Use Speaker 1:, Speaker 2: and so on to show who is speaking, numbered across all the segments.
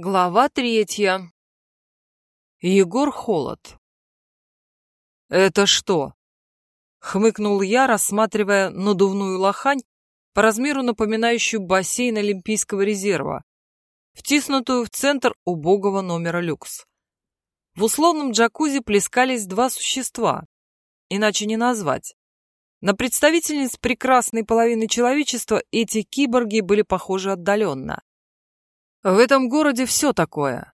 Speaker 1: Глава третья. Егор Холод. «Это что?» — хмыкнул я, рассматривая надувную лохань, по размеру напоминающую бассейн Олимпийского резерва, втиснутую в центр убогого номера люкс. В условном джакузи плескались два существа, иначе не назвать. На представительниц прекрасной половины человечества эти киборги были похожи отдаленно. В этом городе все такое.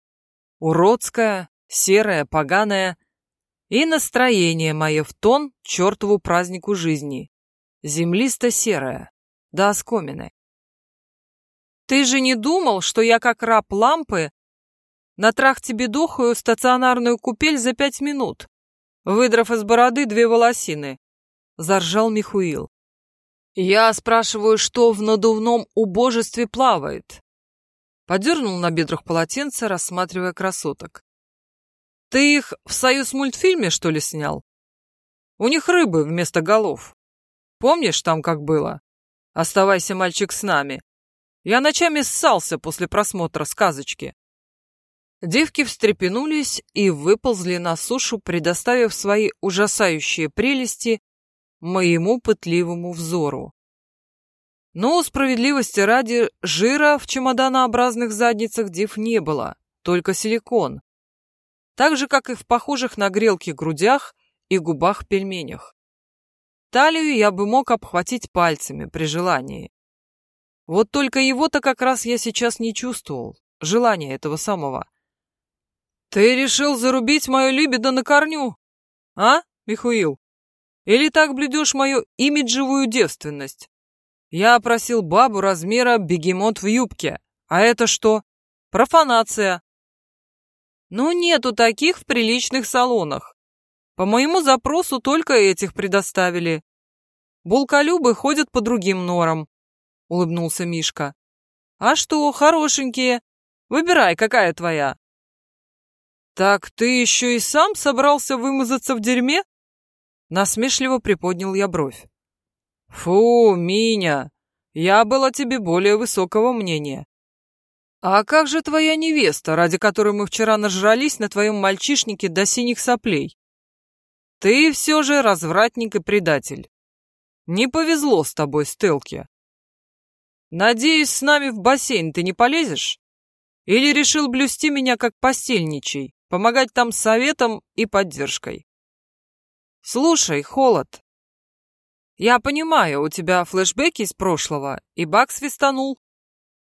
Speaker 1: Уродское, серое, поганое. И настроение мое в тон чертову празднику жизни. Землисто-серое, до оскомины. Ты же не думал, что я как раб лампы на трахте бедохаю стационарную купель за пять минут, выдрав из бороды две волосины? Заржал Михуил. Я спрашиваю, что в надувном убожестве плавает, Подернул на бедрах полотенце, рассматривая красоток. «Ты их в союз мультфильме, что ли, снял? У них рыбы вместо голов. Помнишь там, как было? Оставайся, мальчик, с нами. Я ночами ссался после просмотра сказочки». Девки встрепенулись и выползли на сушу, предоставив свои ужасающие прелести моему пытливому взору. Но, справедливости ради, жира в чемоданообразных задницах див не было, только силикон. Так же, как и в похожих на грелки грудях и губах пельменях. Талию я бы мог обхватить пальцами при желании. Вот только его-то как раз я сейчас не чувствовал, желания этого самого. Ты решил зарубить мою либидо на корню, а, Михуил? Или так блюдешь мою имиджевую девственность? Я опросил бабу размера бегемот в юбке. А это что? Профанация. Ну, нету таких в приличных салонах. По моему запросу только этих предоставили. Булколюбы ходят по другим норам, улыбнулся Мишка. А что, хорошенькие? Выбирай, какая твоя. Так ты еще и сам собрался вымазаться в дерьме? Насмешливо приподнял я бровь. «Фу, Миня, я был о тебе более высокого мнения. А как же твоя невеста, ради которой мы вчера нажрались на твоем мальчишнике до синих соплей? Ты все же развратник и предатель. Не повезло с тобой, Стелке. Надеюсь, с нами в бассейн ты не полезешь? Или решил блюсти меня как постельничий, помогать там советом и поддержкой? Слушай, Холод, я понимаю, у тебя флешбеки из прошлого, и баг свистанул.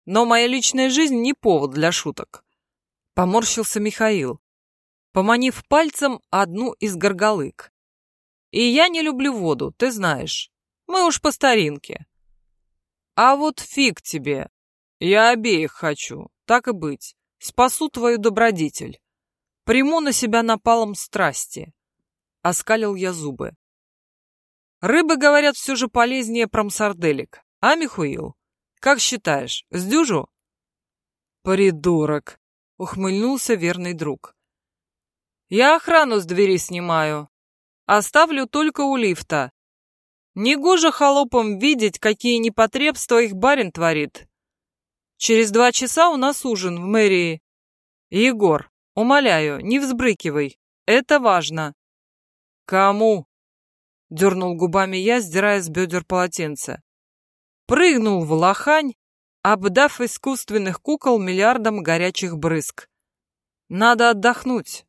Speaker 1: Но моя личная жизнь не повод для шуток. Поморщился Михаил, поманив пальцем одну из горголык. И я не люблю воду, ты знаешь. Мы уж по старинке. А вот фиг тебе. Я обеих хочу, так и быть. Спасу твою добродетель. Приму на себя напалом страсти. Оскалил я зубы. Рыбы, говорят, все же полезнее промсарделек. А, Михуил? Как считаешь, сдюжу? Придурок, ухмыльнулся верный друг. Я охрану с двери снимаю. Оставлю только у лифта. Негоже холопам видеть, какие непотребства их барин творит. Через два часа у нас ужин в мэрии. Егор, умоляю, не взбрыкивай. Это важно. Кому? Дернул губами я, сдирая с бедер полотенце. Прыгнул в лохань, обдав искусственных кукол миллиардом горячих брызг. Надо отдохнуть.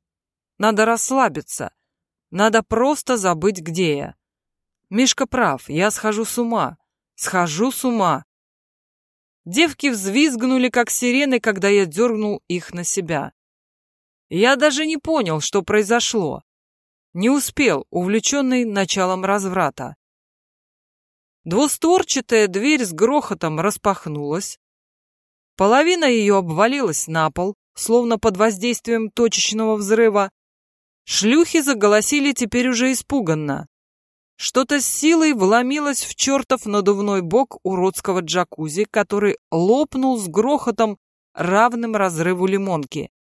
Speaker 1: Надо расслабиться. Надо просто забыть, где я. Мишка прав, я схожу с ума. Схожу с ума. Девки взвизгнули, как сирены, когда я дернул их на себя. Я даже не понял, что произошло. Не успел, увлеченный началом разврата. Двустворчатая дверь с грохотом распахнулась. Половина ее обвалилась на пол, словно под воздействием точечного взрыва. Шлюхи заголосили теперь уже испуганно. Что-то с силой вломилось в чертов надувной бок уродского джакузи, который лопнул с грохотом, равным разрыву лимонки.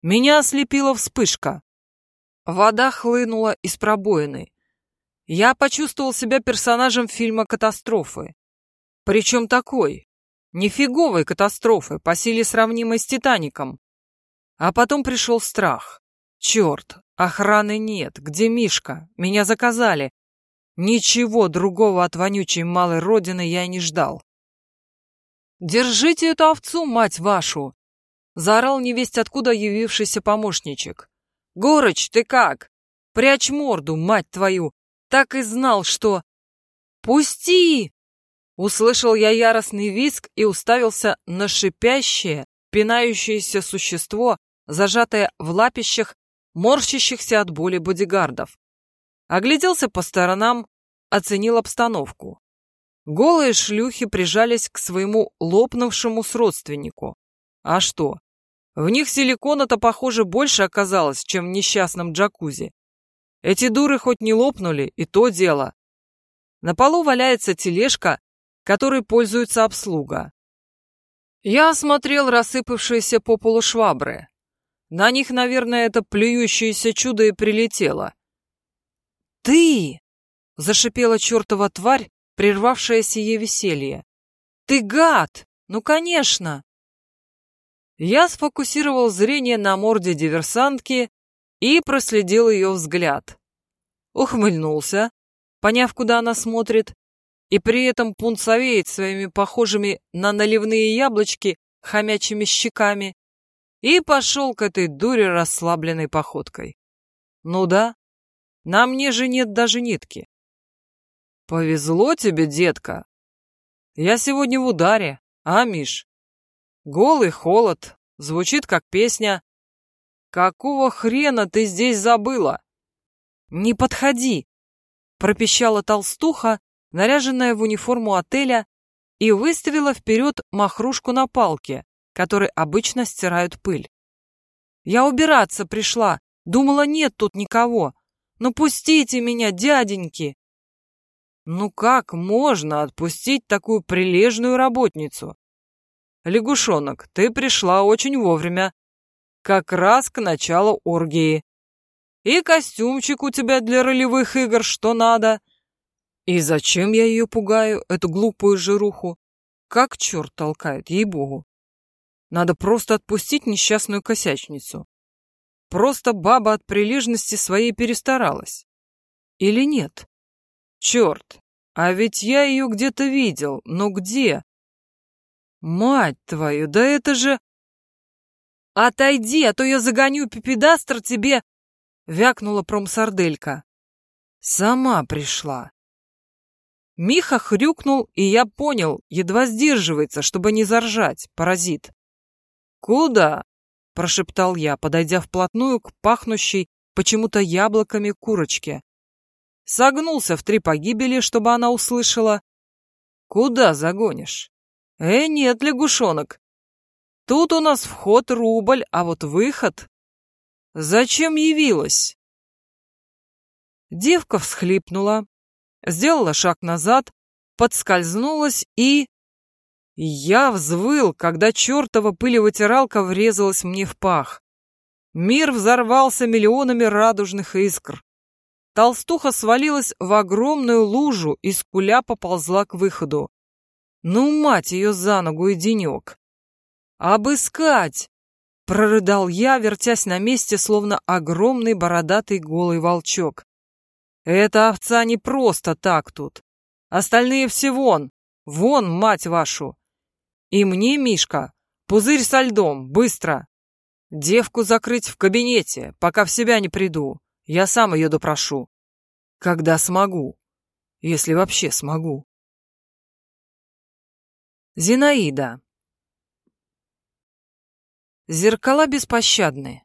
Speaker 1: Меня ослепила вспышка. Вода хлынула из пробоины. Я почувствовал себя персонажем фильма «Катастрофы». Причем такой. Нифиговой катастрофы, по силе сравнимой с Титаником. А потом пришел страх. Черт, охраны нет, где Мишка? Меня заказали. Ничего другого от вонючей малой родины я не ждал. «Держите эту овцу, мать вашу!» — заорал невесть откуда явившийся помощничек. «Горыч, ты как? Прячь морду, мать твою! Так и знал, что...» «Пусти!» Услышал я яростный визг и уставился на шипящее, пинающееся существо, зажатое в лапищах, морщащихся от боли бодигардов. Огляделся по сторонам, оценил обстановку. Голые шлюхи прижались к своему лопнувшему сродственнику. А что? В них силикона-то, похоже, больше оказалось, чем в несчастном джакузи. Эти дуры хоть не лопнули, и то дело. На полу валяется тележка, которой пользуется обслуга. Я осмотрел рассыпавшиеся по полу швабры. На них, наверное, это плюющееся чудо и прилетело. «Ты!» — зашипела чертова тварь, прервавшая сие веселье. «Ты гад! Ну, конечно!» Я сфокусировал зрение на морде диверсантки и проследил ее взгляд. Ухмыльнулся, поняв, куда она смотрит, и при этом пунцовеет своими похожими на наливные яблочки хомячими щеками, и пошел к этой дуре расслабленной походкой. Ну да, на мне же нет даже нитки. Повезло тебе, детка. Я сегодня в ударе, а, Миш? Голый холод, звучит как песня. Какого хрена ты здесь забыла? Не подходи, пропищала толстуха, наряженная в униформу отеля, и выставила вперед махрушку на палке, которой обычно стирают пыль. Я убираться пришла, думала, нет тут никого. Ну пустите меня, дяденьки! Ну как можно отпустить такую прилежную работницу? Лягушонок, ты пришла очень вовремя. Как раз к началу оргии. И костюмчик у тебя для ролевых игр что надо. И зачем я ее пугаю, эту глупую жируху? Как черт толкает, ей-богу. Надо просто отпустить несчастную косячницу. Просто баба от прилежности своей перестаралась. Или нет? Черт, а ведь я ее где-то видел, но где? Мать твою, да это же... Отойди, а то я загоню пипедастр тебе... Вякнула промсарделька. Сама пришла. Миха хрюкнул, и я понял, едва сдерживается, чтобы не заржать, паразит. «Куда?» — прошептал я, подойдя вплотную к пахнущей почему-то яблоками курочке. Согнулся в три погибели, чтобы она услышала. «Куда загонишь?» «Э, нет, лягушонок. Тут у нас вход рубль, а вот выход...» «Зачем явилась?» Девка всхлипнула, сделала шаг назад, подскользнулась и... Я взвыл, когда чертова пылевытиралка врезалась мне в пах. Мир взорвался миллионами радужных искр. Толстуха свалилась в огромную лужу и скуля поползла к выходу. Ну, мать ее за ногу и денек. «Обыскать!» — прорыдал я, вертясь на месте, словно огромный бородатый голый волчок. «Эта овца не просто так тут. Остальные все вон, вон, мать вашу!» И мне, Мишка, пузырь со льдом, быстро. Девку закрыть в кабинете, пока в себя не приду. Я сам ее допрошу. Когда смогу. Если вообще смогу. Зинаида. Зеркала беспощадны.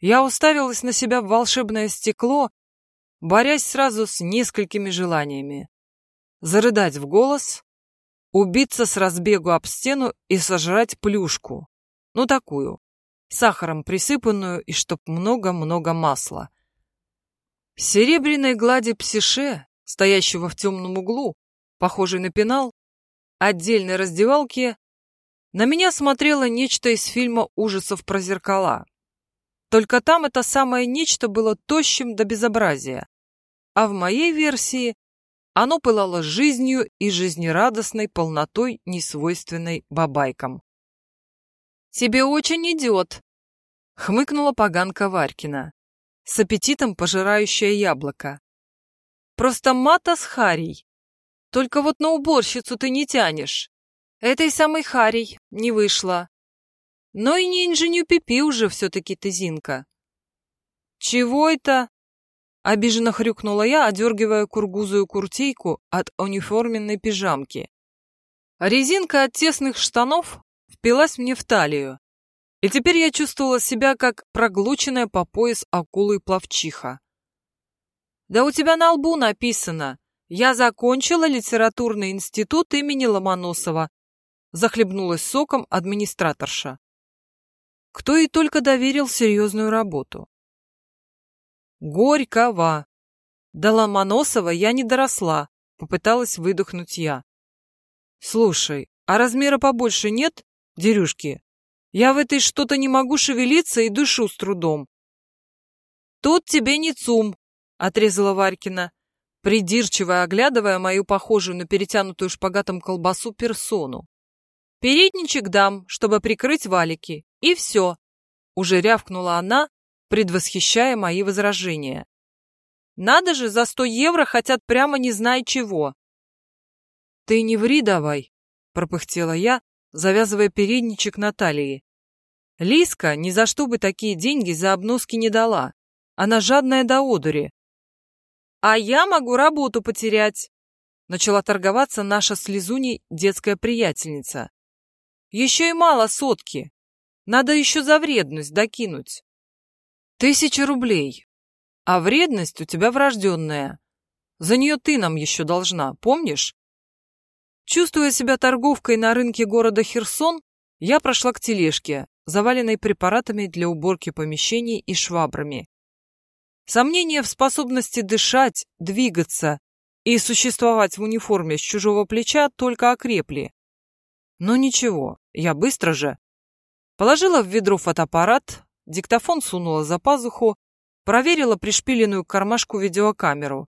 Speaker 1: Я уставилась на себя в волшебное стекло, борясь сразу с несколькими желаниями. Зарыдать в голос, убиться с разбегу об стену и сожрать плюшку. Ну, такую. Сахаром присыпанную и чтоб много-много масла. В серебряной глади псише, стоящего в темном углу, похожий на пенал, отдельной раздевалки, на меня смотрело нечто из фильма ужасов про зеркала. Только там это самое нечто было тощим до безобразия. А в моей версии Оно пылало жизнью и жизнерадостной полнотой, несвойственной бабайкам. «Тебе очень идет», — хмыкнула поганка Варькина, с аппетитом пожирающая яблоко. «Просто мата с Харей. Только вот на уборщицу ты не тянешь. Этой самой Харей не вышло. Но и не инженю Пипи уже все-таки ты, Зинка». «Чего это?» — обиженно хрюкнула я, одергивая кургузую куртейку от униформенной пижамки. Резинка от тесных штанов впилась мне в талию, и теперь я чувствовала себя как проглоченная по пояс акулы-плавчиха. «Да у тебя на лбу написано. Я закончила литературный институт имени Ломоносова», захлебнулась соком администраторша. Кто ей только доверил серьезную работу. Горького. До Ломоносова я не доросла, попыталась выдохнуть я. Слушай, а размера побольше нет, дерюшки? Я в этой что-то не могу шевелиться и дышу с трудом. Тут тебе не цум, отрезала Варькина, придирчиво оглядывая мою похожую на перетянутую шпагатом колбасу персону. Передничек дам, чтобы прикрыть валики, и все. Уже рявкнула она, предвосхищая мои возражения. Надо же, за сто евро хотят прямо не знай чего. Ты не ври давай, пропыхтела я, завязывая передничек на. Лиска ни за что бы такие деньги за обноски не дала. Она жадная до одури. А я могу работу потерять, начала торговаться наша слезуней детская приятельница. Еще и мало сотки. Надо еще за вредность докинуть. Тысяча рублей. А вредность у тебя врожденная. За нее ты нам еще должна, помнишь? Чувствуя себя торговкой на рынке города Херсон, я прошла к тележке, заваленной препаратами для уборки помещений и швабрами. Сомнения в способности дышать, двигаться и существовать в униформе с чужого плеча только окрепли. Но ничего, я быстро же. Положила в ведро фотоаппарат, диктофон сунула за пазуху, проверила пришпиленную к кармашку видеокамеру.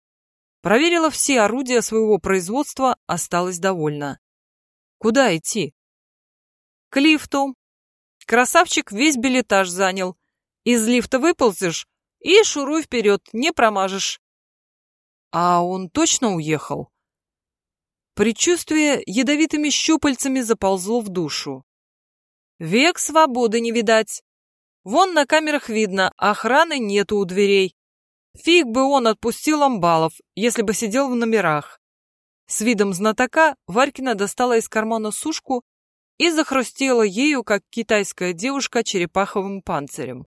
Speaker 1: Проверила все орудия своего производства, осталась довольна. Куда идти? К лифту. Красавчик весь билетаж занял. Из лифта выползешь и шуруй вперед, не промажешь. А он точно уехал? Предчувствие ядовитыми щупальцами заползло в душу. Век свободы не видать. Вон на камерах видно, охраны нету у дверей. Фиг бы он отпустил амбалов, если бы сидел в номерах. С видом знатока Варькина достала из кармана сушку и захрустела ею, как китайская девушка, черепаховым панцирем.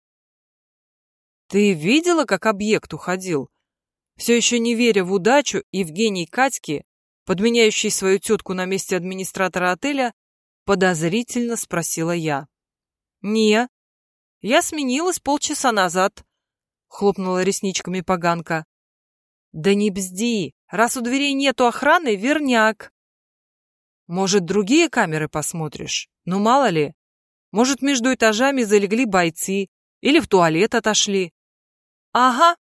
Speaker 1: «Ты видела, как объект уходил?» Все еще не веря в удачу, Евгений Катьки, подменяющий свою тетку на месте администратора отеля, подозрительно спросила я. «Не, я сменилась полчаса назад, хлопнула ресничками поганка. Да не бзди, раз у дверей нету охраны, верняк. Может, другие камеры посмотришь? Ну, мало ли. Может, между этажами залегли бойцы или в туалет отошли. Ага,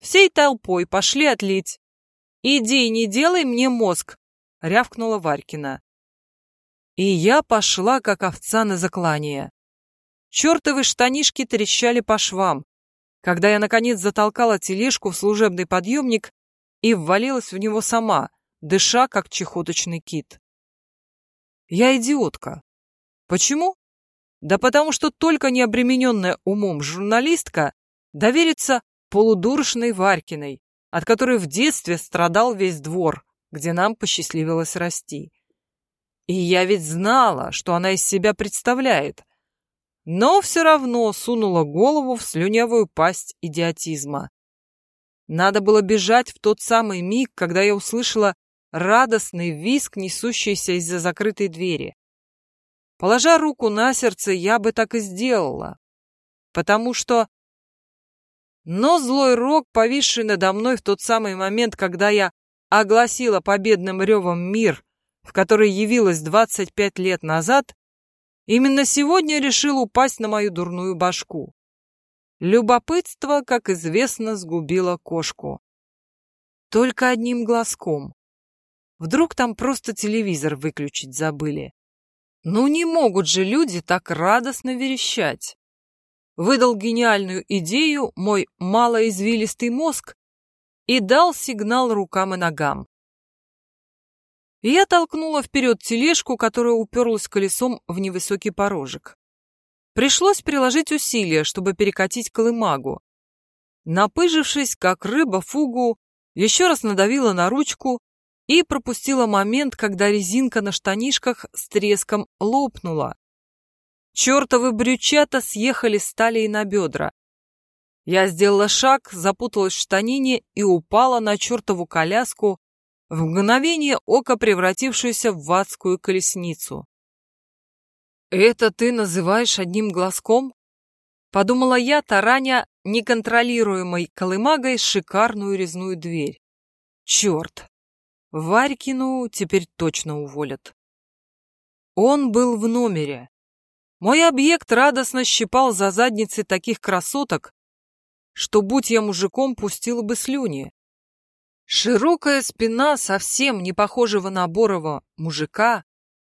Speaker 1: всей толпой пошли отлить. Иди, не делай мне мозг, рявкнула Варькина. И я пошла, как овца на заклание. Чертовы штанишки трещали по швам, когда я, наконец, затолкала тележку в служебный подъемник и ввалилась в него сама, дыша, как чехоточный кит. Я идиотка. Почему? Да потому что только не обремененная умом журналистка доверится полудуршной Варькиной, от которой в детстве страдал весь двор, где нам посчастливилось расти. И я ведь знала, что она из себя представляет — но все равно сунула голову в слюнявую пасть идиотизма. Надо было бежать в тот самый миг, когда я услышала радостный визг, несущийся из-за закрытой двери. Положа руку на сердце, я бы так и сделала, потому что... Но злой рок, повисший надо мной в тот самый момент, когда я огласила победным ревом мир, в который явилась 25 лет назад, Именно сегодня решил упасть на мою дурную башку. Любопытство, как известно, сгубило кошку. Только одним глазком. Вдруг там просто телевизор выключить забыли. Ну не могут же люди так радостно верещать. Выдал гениальную идею мой малоизвилистый мозг и дал сигнал рукам и ногам. Я толкнула вперед тележку, которая уперлась колесом в невысокий порожек. Пришлось приложить усилия, чтобы перекатить колымагу. Напыжившись, как рыба фугу, еще раз надавила на ручку и пропустила момент, когда резинка на штанишках с треском лопнула. Чертовы брючата съехали с талии на бедра. Я сделала шаг, запуталась в штанине и упала на чертову коляску, в мгновение ока превратившуюся в адскую колесницу. «Это ты называешь одним глазком?» Подумала я, тараня неконтролируемой колымагой шикарную резную дверь. Черт! Варькину теперь точно уволят. Он был в номере. Мой объект радостно щипал за задницы таких красоток, что, будь я мужиком, пустила бы слюни. Широкая спина совсем не похожего на Борова мужика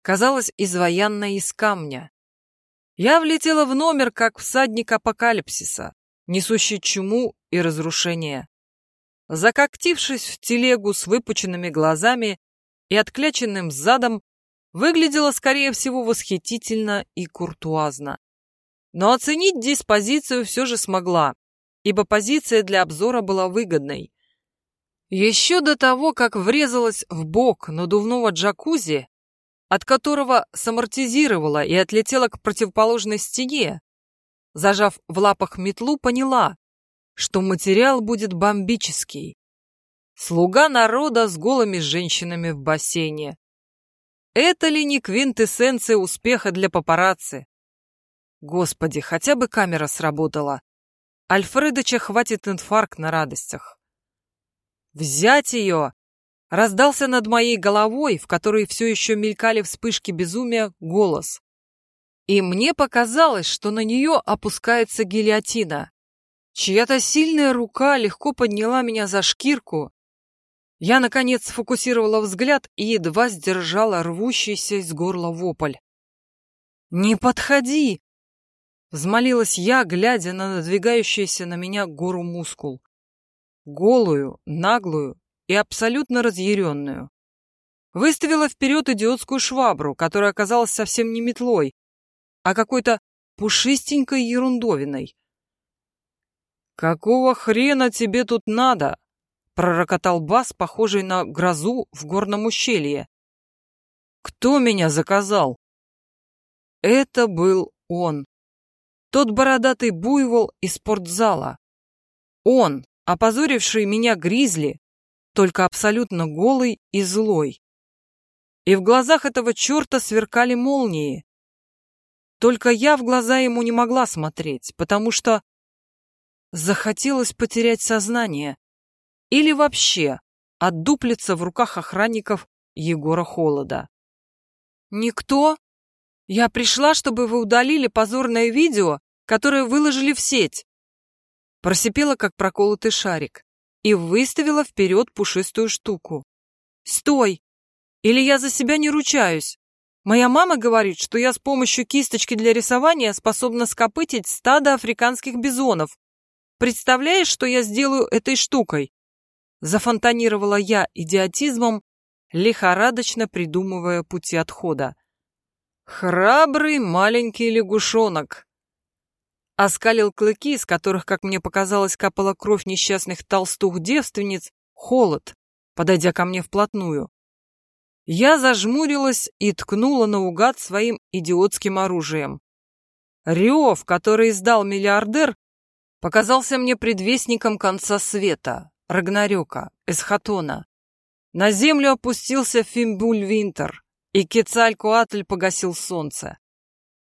Speaker 1: казалась изваянной из камня. Я влетела в номер, как всадник апокалипсиса, несущий чуму и разрушение. Закоктившись в телегу с выпученными глазами и откляченным задом, выглядела, скорее всего, восхитительно и куртуазно. Но оценить диспозицию все же смогла, ибо позиция для обзора была выгодной. Еще до того, как врезалась в бок надувного джакузи, от которого самортизировала и отлетела к противоположной стене, зажав в лапах метлу, поняла, что материал будет бомбический. Слуга народа с голыми женщинами в бассейне. Это ли не квинтэссенция успеха для папарацци? Господи, хотя бы камера сработала. Альфредыча хватит инфаркт на радостях. «Взять ее!» Раздался над моей головой, в которой все еще мелькали вспышки безумия, голос. И мне показалось, что на нее опускается гильотина. Чья-то сильная рука легко подняла меня за шкирку. Я, наконец, сфокусировала взгляд и едва сдержала рвущийся из горла вопль. «Не подходи!» Взмолилась я, глядя на надвигающуюся на меня гору мускул. Голую, наглую и абсолютно разъяренную. Выставила вперед идиотскую швабру, которая оказалась совсем не метлой, а какой-то пушистенькой ерундовиной. «Какого хрена тебе тут надо?» — пророкотал бас, похожий на грозу в горном ущелье. «Кто меня заказал?» Это был он. Тот бородатый буйвол из спортзала. Он, опозоривший меня гризли, только абсолютно голый и злой. И в глазах этого черта сверкали молнии. Только я в глаза ему не могла смотреть, потому что захотелось потерять сознание или вообще отдуплиться в руках охранников Егора Холода. «Никто?» Я пришла, чтобы вы удалили позорное видео, которое выложили в сеть. Просипела, как проколотый шарик, и выставила вперед пушистую штуку. Стой! Или я за себя не ручаюсь. Моя мама говорит, что я с помощью кисточки для рисования способна скопытить стадо африканских бизонов. Представляешь, что я сделаю этой штукой? Зафонтанировала я идиотизмом, лихорадочно придумывая пути отхода. Храбрый маленький лягушонок. Оскалил клыки, из которых, как мне показалось, капала кровь несчастных толстух-девственниц, холод, подойдя ко мне вплотную. Я зажмурилась и ткнула наугад своим идиотским оружием. Рев, который издал миллиардер, показался мне предвестником конца света, Рагнарёка, Эсхатона. На землю опустился Фимбуль Винтер, и Кецалькуатль погасил солнце.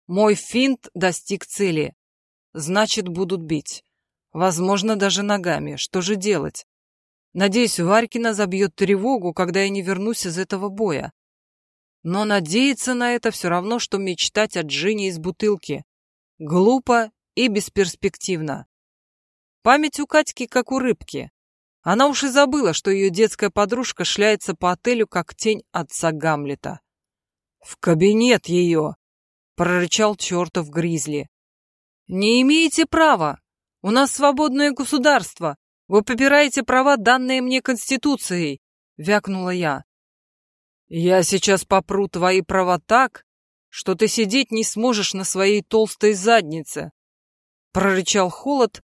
Speaker 1: Мой финт достиг цели. Значит, будут бить. Возможно, даже ногами. Что же делать? Надеюсь, Варькина забьет тревогу, когда я не вернусь из этого боя. Но надеяться на это все равно, что мечтать о джине из бутылки. Глупо и бесперспективно. Память у Катьки, как у рыбки. Она уж и забыла, что ее детская подружка шляется по отелю, как тень отца Гамлета. «В кабинет ее!» — прорычал чертов Гризли. «Не имеете права! У нас свободное государство! Вы попираете права, данные мне Конституцией!» — вякнула я. «Я сейчас попру твои права так, что ты сидеть не сможешь на своей толстой заднице!» — прорычал Холод,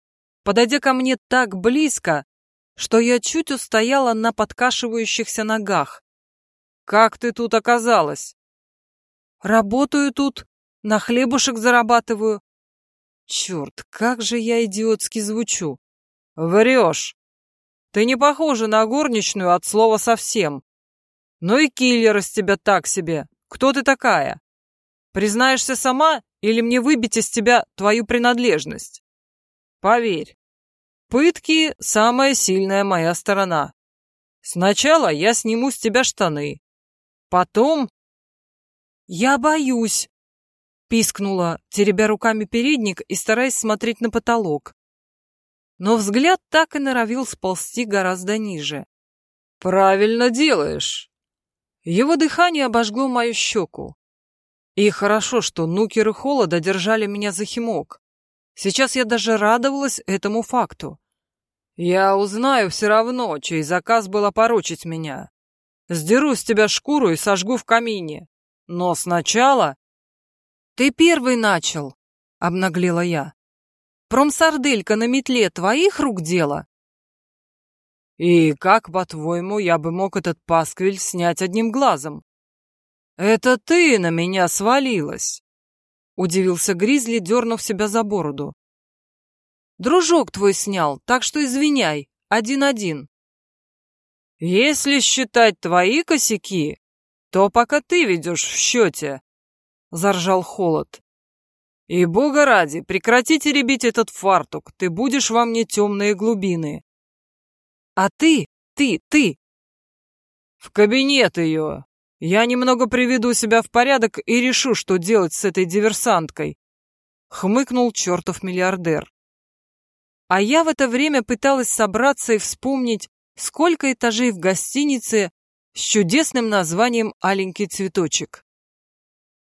Speaker 1: подойдя ко мне так близко, что я чуть устояла на подкашивающихся ногах. «Как ты тут оказалась?» «Работаю тут, на хлебушек зарабатываю». «Черт, как же я идиотски звучу!» «Врешь! Ты не похожа на горничную от слова совсем. Ну и киллер из тебя так себе. Кто ты такая? Признаешься сама или мне выбить из тебя твою принадлежность? Поверь, Пытки — самая сильная моя сторона. Сначала я сниму с тебя штаны. Потом... Я боюсь, пискнула, теребя руками передник и стараясь смотреть на потолок. Но взгляд так и норовил сползти гораздо ниже. «Правильно делаешь!» Его дыхание обожгло мою щеку. И хорошо, что нукеры холода держали меня за химок. Сейчас я даже радовалась этому факту. Я узнаю все равно, чей заказ был опорочить меня. Сдеру с тебя шкуру и сожгу в камине. Но сначала... Ты первый начал, обнаглела я. Промсарделька на метле твоих рук дело? И как, по-твоему, я бы мог этот пасквиль снять одним глазом? Это ты на меня свалилась. Удивился Гризли, дернув себя за бороду. Дружок твой снял, так что извиняй, один-один. Если считать твои косяки, то пока ты ведешь в счете, — заржал Холод. И бога ради, прекратите ребить этот фартук, ты будешь во мне темные глубины. А ты, ты, ты. В кабинет ее, я немного приведу себя в порядок и решу, что делать с этой диверсанткой. Хмыкнул чертов миллиардер. А я в это время пыталась собраться и вспомнить, сколько этажей в гостинице с чудесным названием «Аленький цветочек».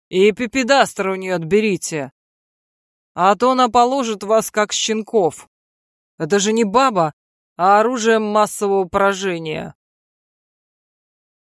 Speaker 1: И пипедастер у нее отберите, а то она положит вас как щенков. Это же не баба, а оружие массового поражения.